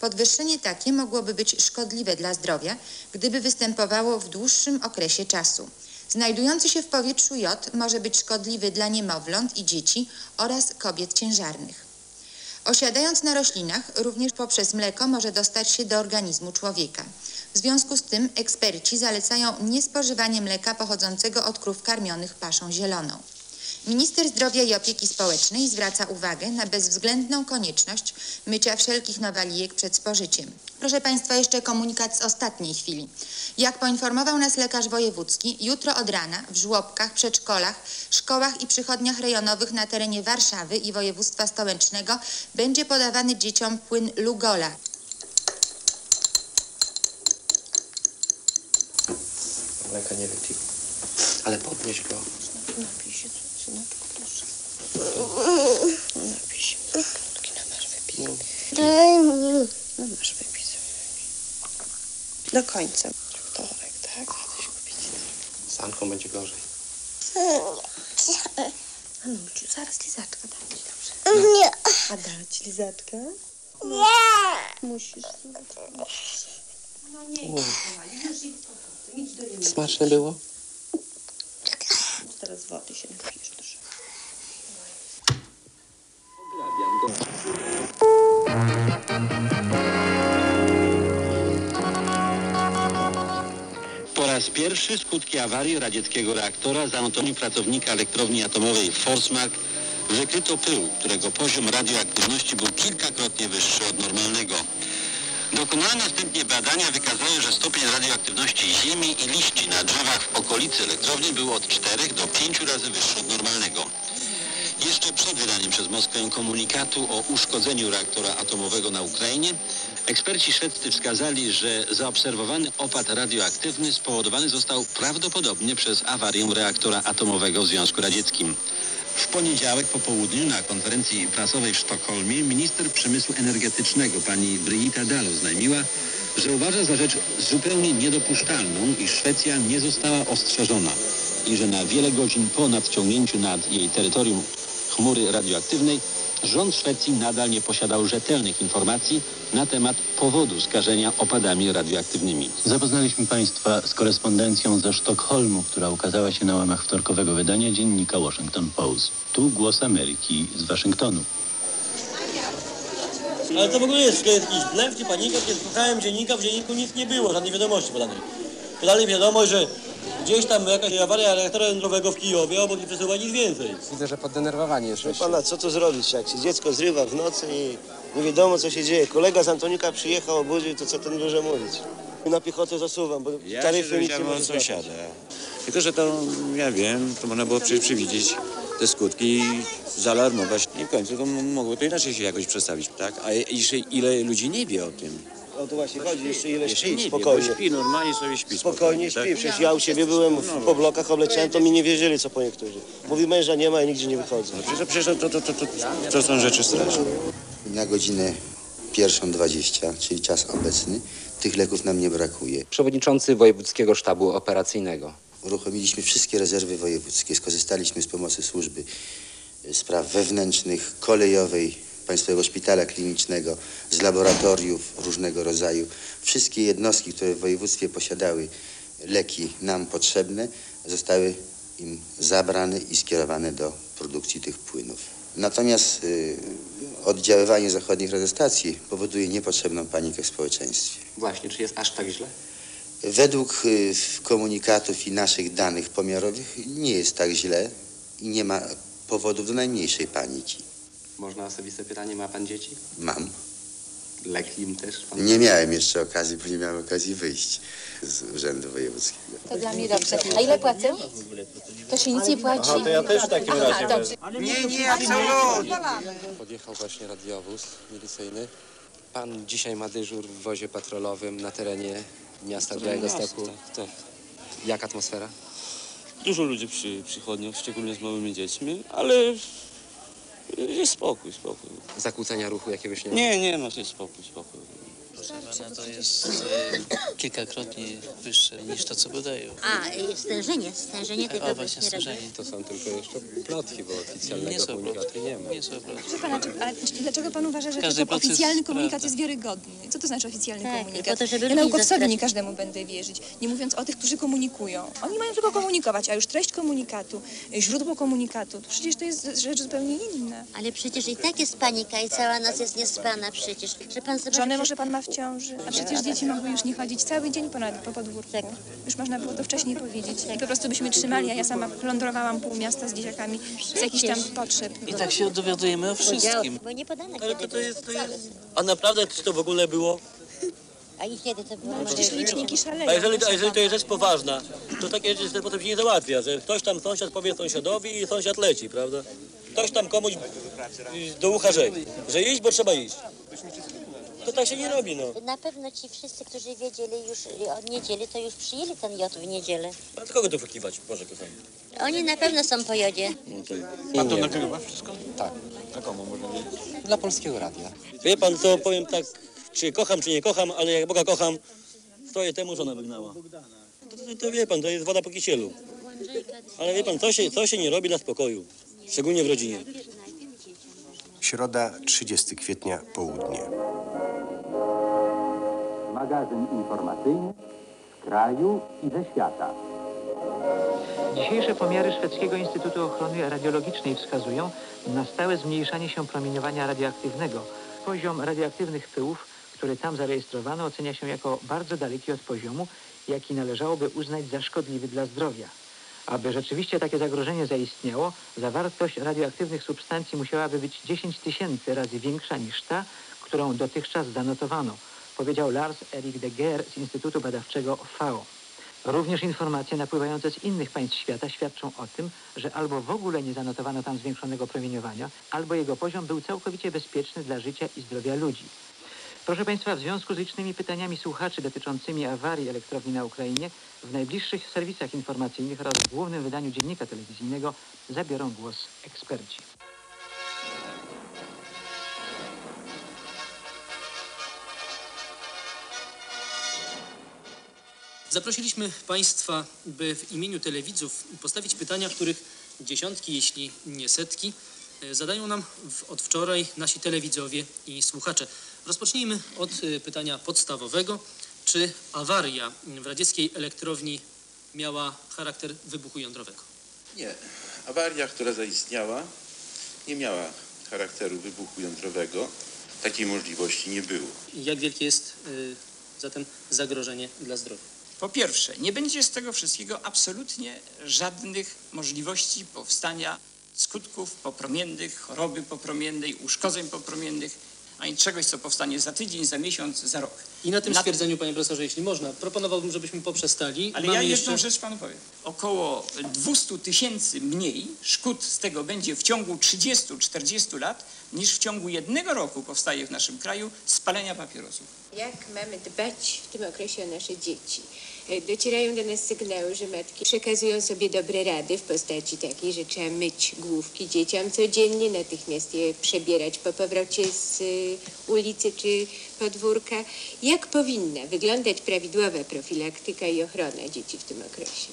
Podwyższenie takie mogłoby być szkodliwe dla zdrowia, gdyby występowało w dłuższym okresie czasu. Znajdujący się w powietrzu jod może być szkodliwy dla niemowląt i dzieci oraz kobiet ciężarnych. Osiadając na roślinach, również poprzez mleko może dostać się do organizmu człowieka. W związku z tym eksperci zalecają niespożywanie mleka pochodzącego od krów karmionych paszą zieloną. Minister Zdrowia i Opieki Społecznej zwraca uwagę na bezwzględną konieczność mycia wszelkich nowalijek przed spożyciem. Proszę Państwa, jeszcze komunikat z ostatniej chwili. Jak poinformował nas lekarz wojewódzki, jutro od rana w żłobkach, przedszkolach, szkołach i przychodniach rejonowych na terenie Warszawy i województwa stołecznego będzie podawany dzieciom płyn Lugola. Mleka nie wypił. Ale podnieś go. Napij się, syneczku, proszę. Napij się. Kina masz wypij. No masz wypij sobie. Do końca. Wtorek, tak? Coś kupić. Z Anką będzie gorzej. A no, Ciu, zaraz lizaczka dam ci, dobrze? Nie. A dam ci lizaczkę? Nie. Musisz. No nie, Mm. Do. Smaczne było? Teraz wody się napijesz, proszę. Po raz pierwszy skutki awarii radzieckiego reaktora z anatomii pracownika elektrowni atomowej Forsmark wykryto pył, którego poziom radioaktywności był kilkakrotnie wyższy od normalnego. Dokonane następnie badania wykazały, że stopień radioaktywności ziemi i liści na drzewach w okolicy elektrowni był od 4 do 5 razy wyższy od normalnego. Jeszcze przed wydaniem przez Moskwę komunikatu o uszkodzeniu reaktora atomowego na Ukrainie, eksperci szwedzcy wskazali, że zaobserwowany opad radioaktywny spowodowany został prawdopodobnie przez awarię reaktora atomowego w Związku Radzieckim. W poniedziałek po południu na konferencji prasowej w Sztokholmie minister przemysłu energetycznego pani Brigitta Dahl oznajmiła, że uważa za rzecz zupełnie niedopuszczalną, iż Szwecja nie została ostrzeżona i że na wiele godzin po nadciągnięciu nad jej terytorium chmury radioaktywnej rząd Szwecji nadal nie posiadał rzetelnych informacji na temat powodu skażenia opadami radioaktywnymi. Zapoznaliśmy Państwa z korespondencją ze Sztokholmu, która ukazała się na łamach wtorkowego wydania dziennika Washington Post. Tu głos Ameryki z Waszyngtonu. Ale to w ogóle jest, to jest jakiś blef czy panika, kiedy słuchałem dziennika, w dzienniku nic nie było, żadnej wiadomości podanej. Podali wiadomość, że gdzieś tam jakaś awaria reaktora jądrowego w Kijowie, obok nie przesuwa nic więcej. Widzę, że poddenerwowani jesteście. pana, co tu zrobić, jak się dziecko zrywa w nocy i nie wiadomo co się dzieje. Kolega z Antonika przyjechał, obudził, to co ten może mówić. Na piechotę zasuwam, bo Ja taryfy nic nie może sąsiada. Tylko, że to, ja wiem, to można było przecież przewidzieć te skutki i zaalarmować. I w końcu to mogło to inaczej się jakoś przedstawić, tak? A jeszcze ile ludzi nie wie o tym? O to właśnie chodzi, jeszcze ile śpi, nie spokojnie. Bo śpi, normalnie sobie śpi. Spokojnie śpi, tak? przecież ja u ciebie byłem w, po blokach, obleciałem, to mi nie wierzyli, co po niektórzy. Mówi męża nie ma i nigdzie nie wychodzę. No przecież, przecież to, to, to, to, to są rzeczy straszne. Na godzinę pierwszą 20, czyli czas obecny, tych leków nam nie brakuje. Przewodniczący Wojewódzkiego Sztabu Operacyjnego. Uruchomiliśmy wszystkie rezerwy wojewódzkie, skorzystaliśmy z pomocy służby y, spraw wewnętrznych, kolejowej, Państwowego Szpitala Klinicznego, z laboratoriów różnego rodzaju. Wszystkie jednostki, które w województwie posiadały leki nam potrzebne, zostały im zabrane i skierowane do produkcji tych płynów. Natomiast y, oddziaływanie zachodnich radiostacji powoduje niepotrzebną panikę w społeczeństwie. Właśnie, czy jest aż tak źle? Według y, komunikatów i naszych danych pomiarowych nie jest tak źle i nie ma powodów do najmniejszej paniki. Można osobiste pytanie, ma pan dzieci? Mam. Lek im też? Pan... Nie miałem jeszcze okazji, bo nie miałem okazji wyjść z urzędu wojewódzkiego. To dla mnie dobrze. A ile płacę? To się nic nie płaci. Aha, to ja też w takim razie dobrze. Nie, nie, absolutnie. Podjechał właśnie radiowóz milicyjny. Pan dzisiaj ma dyżur w wozie patrolowym na terenie miasta Białegostoku. Tak, tak. Jak atmosfera? Dużo ludzi przy przychodniach, szczególnie z małymi dziećmi, ale jest spokój, spokój. Zakłócenia ruchu jakiegoś nie ma? Nie, nie ma, to jest spokój, spokój. Pana, to jest e, kilkakrotnie wyższe niż to, co podają. A, y, stężenie, stężenie tego O, właśnie właśnie robi. stężenie. To są tylko jeszcze plotki, bo Nie oficjalnego są komunikatu nie ma. Nie są plotki. Proszę pana, czy, ale dlaczego pan uważa, że Każdy tylko proces oficjalny komunikat prawda. jest wiarygodny? Co to znaczy oficjalny Tak, komunikat? po to, żeby ja ludzi naukowcowi zastraszyć. nie każdemu będę wierzyć. Nie mówiąc o tych, którzy komunikują. Oni mają tylko komunikować, a już treść komunikatu, y, źródło komunikatu, to przecież to jest rzecz zupełnie inna. Ale przecież i tak jest panika i cała noc jest niespana przecież. Że pan zobaczy, Żonę że- może pan ma ciąży, a przecież dzieci mogły już nie chodzić cały dzień ponad po podwórku. Tak. Już można było to wcześniej powiedzieć. I po prostu byśmy trzymali, a ja sama plądrowałam pół miasta z dzieciakami z jakichś tam potrzeb. I tak się dowiadujemy o wszystkim. Bo nie podane Ale to, to jest, to jest... A naprawdę czy to w ogóle było? A i kiedy to było? Przecież liczniki szaleją. A jeżeli, a jeżeli to jest rzecz poważna, to takie rzeczy potem się nie załatwia, że ktoś tam sąsiad powie sąsiadowi i sąsiad leci, prawda? Ktoś tam komuś do ucha rzekł, że iść, bo trzeba iść. To tak się nie robi, no. Na pewno ci wszyscy, którzy wiedzieli już od niedzieli, to już przyjęli ten jod w niedzielę. A do kogo tu wykiwać, Boże kochany? Oni na pewno są po jodzie. Pan to nagrywa wszystko? Tak. A komu może wiedzieć? Dla Polskiego Radia. Wie pan co, powiem tak, czy kocham, czy nie kocham, ale jak Boga kocham, stoję temu żona wygnała. To, to, to wie pan, to jest woda po kisielu. Ale wie pan, co się, co się nie robi dla spokoju, szczególnie w rodzinie. Środa, 30 kwietnia, południe. Magazyn informacyjny z kraju i ze świata. Dzisiejsze pomiary Szwedzkiego Instytutu Ochrony Radiologicznej wskazują na stałe zmniejszanie się promieniowania radioaktywnego. Poziom radioaktywnych pyłów, który tam zarejestrowano, ocenia się jako bardzo daleki od poziomu, jaki należałoby uznać za szkodliwy dla zdrowia. Aby rzeczywiście takie zagrożenie zaistniało, zawartość radioaktywnych substancji musiałaby być 10 tysięcy razy większa niż ta, którą dotychczas zanotowano, powiedział Lars Erik de Geer z Instytutu Badawczego FAO. Również informacje napływające z innych państw świata świadczą o tym, że albo w ogóle nie zanotowano tam zwiększonego promieniowania, albo jego poziom był całkowicie bezpieczny dla życia i zdrowia ludzi. Proszę Państwa, w związku z licznymi pytaniami słuchaczy dotyczącymi awarii elektrowni na Ukrainie, w najbliższych serwisach informacyjnych oraz w głównym wydaniu dziennika telewizyjnego zabiorą głos eksperci. Zaprosiliśmy Państwa, by w imieniu telewidzów postawić pytania, których dziesiątki, jeśli nie setki, e, zadają nam od wczoraj nasi telewidzowie i słuchacze. Rozpocznijmy od e, pytania podstawowego. Czy awaria w radzieckiej elektrowni miała charakter wybuchu jądrowego? Nie. Awaria, która zaistniała, nie miała charakteru wybuchu jądrowego. Takiej możliwości nie było. Jak wielkie jest e, zatem zagrożenie dla zdrowia? Po pierwsze, nie będzie z tego wszystkiego absolutnie żadnych możliwości powstania skutków popromiennych, choroby popromiennej, uszkodzeń popromiennych, ani czegoś, co powstanie za tydzień, za miesiąc, za rok. I na tym Na- stwierdzeniu, panie profesorze, jeśli można, proponowałbym, żebyśmy poprzestali. Ale Mamy ja jeszcze... jedną rzecz panu powiem. Około 200 tysięcy mniej szkód z tego będzie w ciągu 30-40 lat, niż w ciągu jednego roku powstaje w naszym kraju spalenia papierosów. Jak mamy dbać w tym okresie o nasze dzieci? E, Docierają do nas sygnały, że matki przekazują sobie dobre rady w postaci takiej, że trzeba myć główki dzieciom codziennie, natychmiast je przebierać po powrocie z y, ulicy czy podwórka. Jak powinna wyglądać prawidłowa profilaktyka i ochrona dzieci w tym okresie?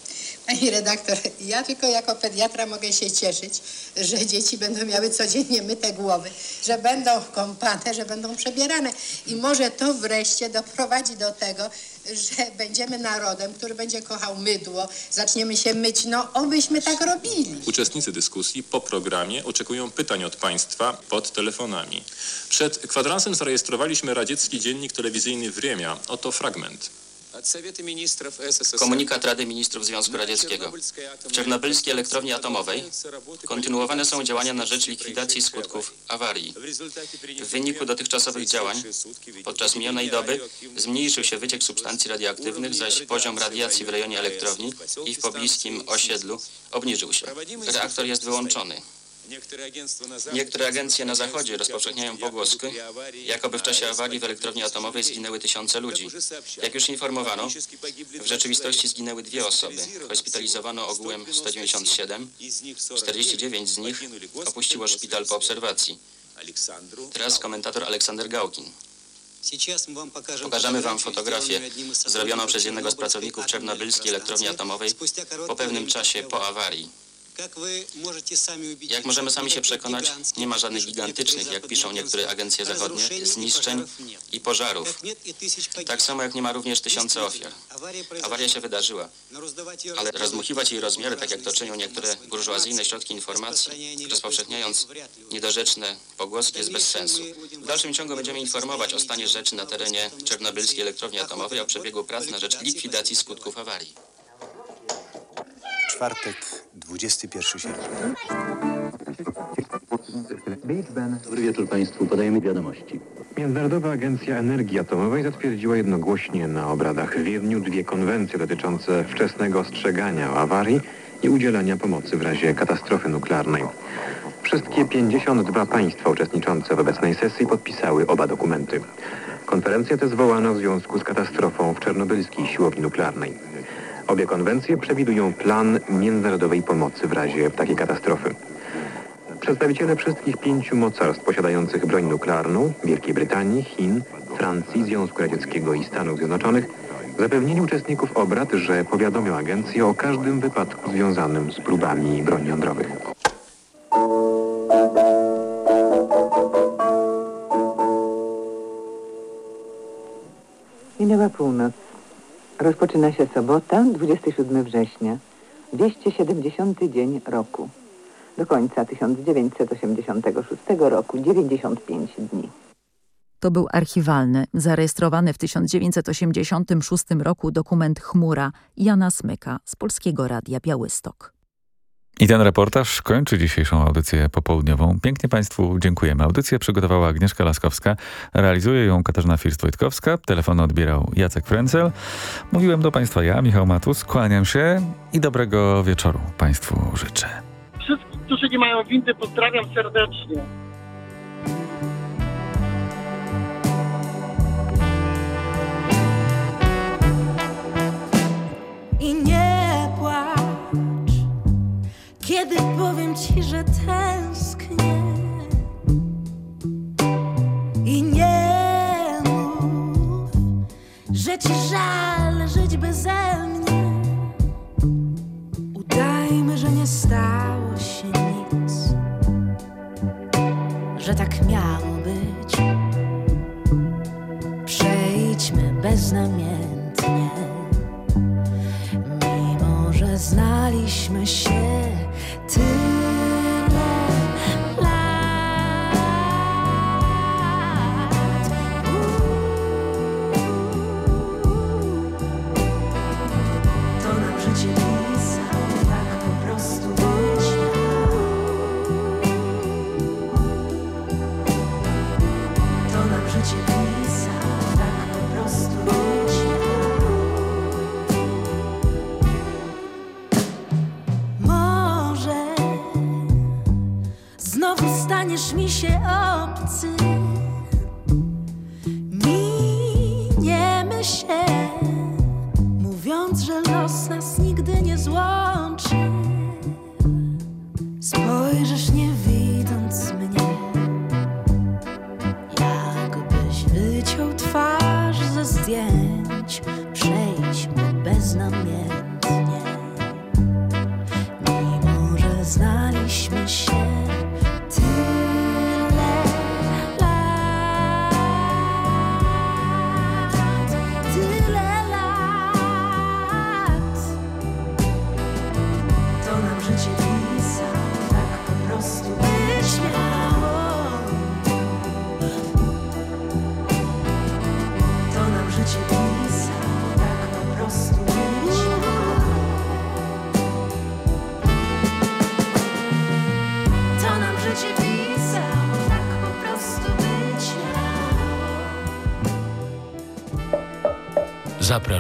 Pani redaktor, ja tylko jako pediatra mogę się cieszyć, że dzieci będą miały codziennie myte głowy, że będą kąpane, że będą przebierane. I może to wreszcie doprowadzi do tego, że będziemy narodem, który będzie kochał mydło, zaczniemy się myć. No, obyśmy tak robili. Uczestnicy dyskusji po programie oczekują pytań od Państwa pod telefonami. Przed kwadransem zarejestrowaliśmy radziecki dziennik telewizyjny Wremia. Oto fragment. Komunikat Rady Ministrów Związku Radzieckiego. W czernobylskiej elektrowni atomowej kontynuowane są działania na rzecz likwidacji skutków awarii. W wyniku dotychczasowych działań podczas minionej doby zmniejszył się wyciek substancji radioaktywnych, zaś poziom radiacji w rejonie elektrowni i w pobliskim osiedlu obniżył się. Reaktor jest wyłączony. Niektóre agencje na Zachodzie rozpowszechniają pogłoski, jakoby w czasie awarii w elektrowni atomowej zginęły tysiące ludzi. Jak już informowano, w rzeczywistości zginęły dwie osoby. Hospitalizowano ogółem 197, 49 z nich opuściło szpital po obserwacji. Teraz komentator Aleksander Gałkin. Pokażemy Wam fotografię zrobioną przez jednego z pracowników czernobylskiej elektrowni atomowej po pewnym czasie po awarii. Jak możemy sami się przekonać, nie ma żadnych gigantycznych, jak piszą niektóre agencje zachodnie, zniszczeń i pożarów. Tak samo jak nie ma również tysiące ofiar. Awaria się wydarzyła, ale rozmuchiwać jej rozmiary, tak jak to czynią niektóre burżuazyjne środki informacji, rozpowszechniając niedorzeczne pogłoski, jest bez sensu. W dalszym ciągu będziemy informować o stanie rzeczy na terenie czernobylskiej elektrowni atomowej, o przebiegu prac na rzecz likwidacji skutków awarii. Czwartek, 21 sierpnia. Dobry wieczór Państwu, podajemy wiadomości. Międzynarodowa Agencja Energii Atomowej zatwierdziła jednogłośnie na obradach w Wiedniu dwie konwencje dotyczące wczesnego ostrzegania o awarii i udzielania pomocy w razie katastrofy nuklearnej. Wszystkie 52 państwa uczestniczące w obecnej sesji podpisały oba dokumenty. Konferencję tę zwołano w związku z katastrofą w czernobylskiej siłowni nuklearnej. Obie konwencje przewidują plan międzynarodowej pomocy w razie takiej katastrofy. Przedstawiciele wszystkich pięciu mocarstw posiadających broń nuklearną Wielkiej Brytanii, Chin, Francji, Związku Radzieckiego i Stanów Zjednoczonych zapewnili uczestników obrad, że powiadomią agencję o każdym wypadku związanym z próbami broni jądrowych. Minęła północ. Rozpoczyna się sobota, 27 września, 270 dzień roku. Do końca 1986 roku 95 dni. To był archiwalny, zarejestrowany w 1986 roku dokument Chmura Jana Smyka z Polskiego Radia Białystok. I ten reportaż kończy dzisiejszą audycję popołudniową. Pięknie Państwu dziękujemy. Audycję przygotowała Agnieszka Laskowska, realizuje ją Katarzyna First-Wojtkowska, telefon odbierał Jacek Frencel. Mówiłem do Państwa ja, Michał Matus, kłaniam się i dobrego wieczoru Państwu życzę. Wszystkich, którzy nie mają windy, pozdrawiam serdecznie. I nie kiedy powiem ci, że tęsknię. I nie mów, że ci żal żyć beze mnie. Udajmy, że nie stało się nic, że tak miało być. Przejdźmy beznamiętnie. Mimo, że znaliśmy się tyle staniesz mi się obcy. Miniemy się, mówiąc, że los nas nigdy nie złączy. Spojrzysz nie widząc mnie, jakbyś wyciął twarz ze zdjęć. Przejdźmy beznamiętnie. Mimo,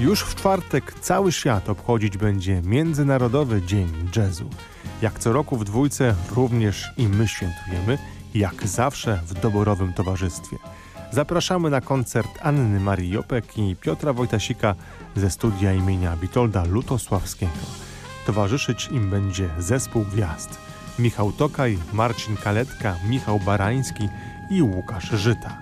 Już w czwartek cały świat obchodzić będzie Międzynarodowy Dzień Jazzu. Jak co roku w dwójce również i my świętujemy, jak zawsze w doborowym towarzystwie. Zapraszamy na koncert Anny Marii Jopek i Piotra Wojtasika ze studia imienia Witolda Lutosławskiego. Towarzyszyć im będzie zespół gwiazd. Michał Tokaj, Marcin Kaletka, Michał Barański i Łukasz Żyta.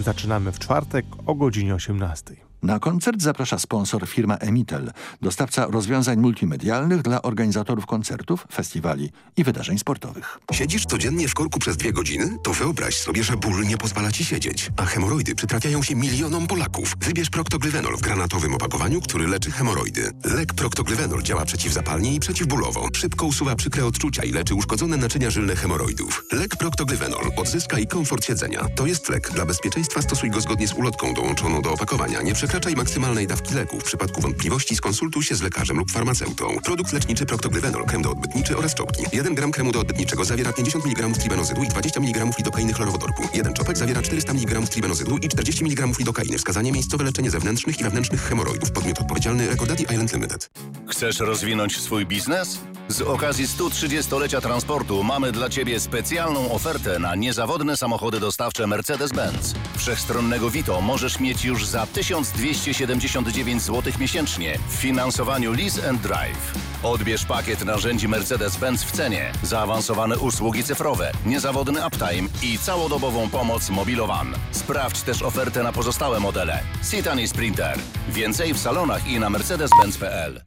Zaczynamy w czwartek o godzinie 18. Na koncert zaprasza sponsor firma Emitel, dostawca rozwiązań multimedialnych dla organizatorów koncertów, festiwali i wydarzeń sportowych. Siedzisz codziennie w korku przez dwie godziny? To wyobraź sobie, że ból nie pozwala ci siedzieć. A hemoroidy przytrafiają się milionom Polaków. Wybierz Proctoglyvenol w granatowym opakowaniu, który leczy hemoroidy. Lek Proctoglyvenol działa przeciwzapalnie i przeciwbólowo. Szybko usuwa przykre odczucia i leczy uszkodzone naczynia żylne hemoroidów. Lek Proctoglyvenol odzyskaj komfort siedzenia. To jest lek. Dla bezpieczeństwa stosuj go zgodnie z ulotką dołączoną do opakowania. Nie przekraczaj maksymalnej dawki leku. W przypadku wątpliwości skonsultuj się z lekarzem lub farmaceutą. Produkt leczniczy Proctoglyvenol, krem doodbytniczy oraz czopki. 1 gram kremu doodbytniczego zawiera 50 mg tribenozydu i 20 mg lidokainy chlorowodorku. Jeden czopek zawiera 400 mg tribenozydu i 40 mg lidokainy. Wskazanie miejscowe leczenie zewnętrznych i wewnętrznych hemoroidów. Podmiot odpowiedzialny Recordati Island Limited. Chcesz rozwinąć swój biznes? Z okazji 130-lecia transportu mamy dla Ciebie specjalną ofertę na niezawodne samochody dostawcze Mercedes-Benz. Wszechstronnego Vito możesz mieć już za 1279 zł miesięcznie w finansowaniu Lease and Drive. Odbierz pakiet narzędzi Mercedes-Benz w cenie, zaawansowane usługi cyfrowe, niezawodny uptime i całodobową pomoc Mobilowan. Sprawdź też ofertę na pozostałe modele. Citan i Sprinter. Więcej w salonach i na mercedes-benz.pl.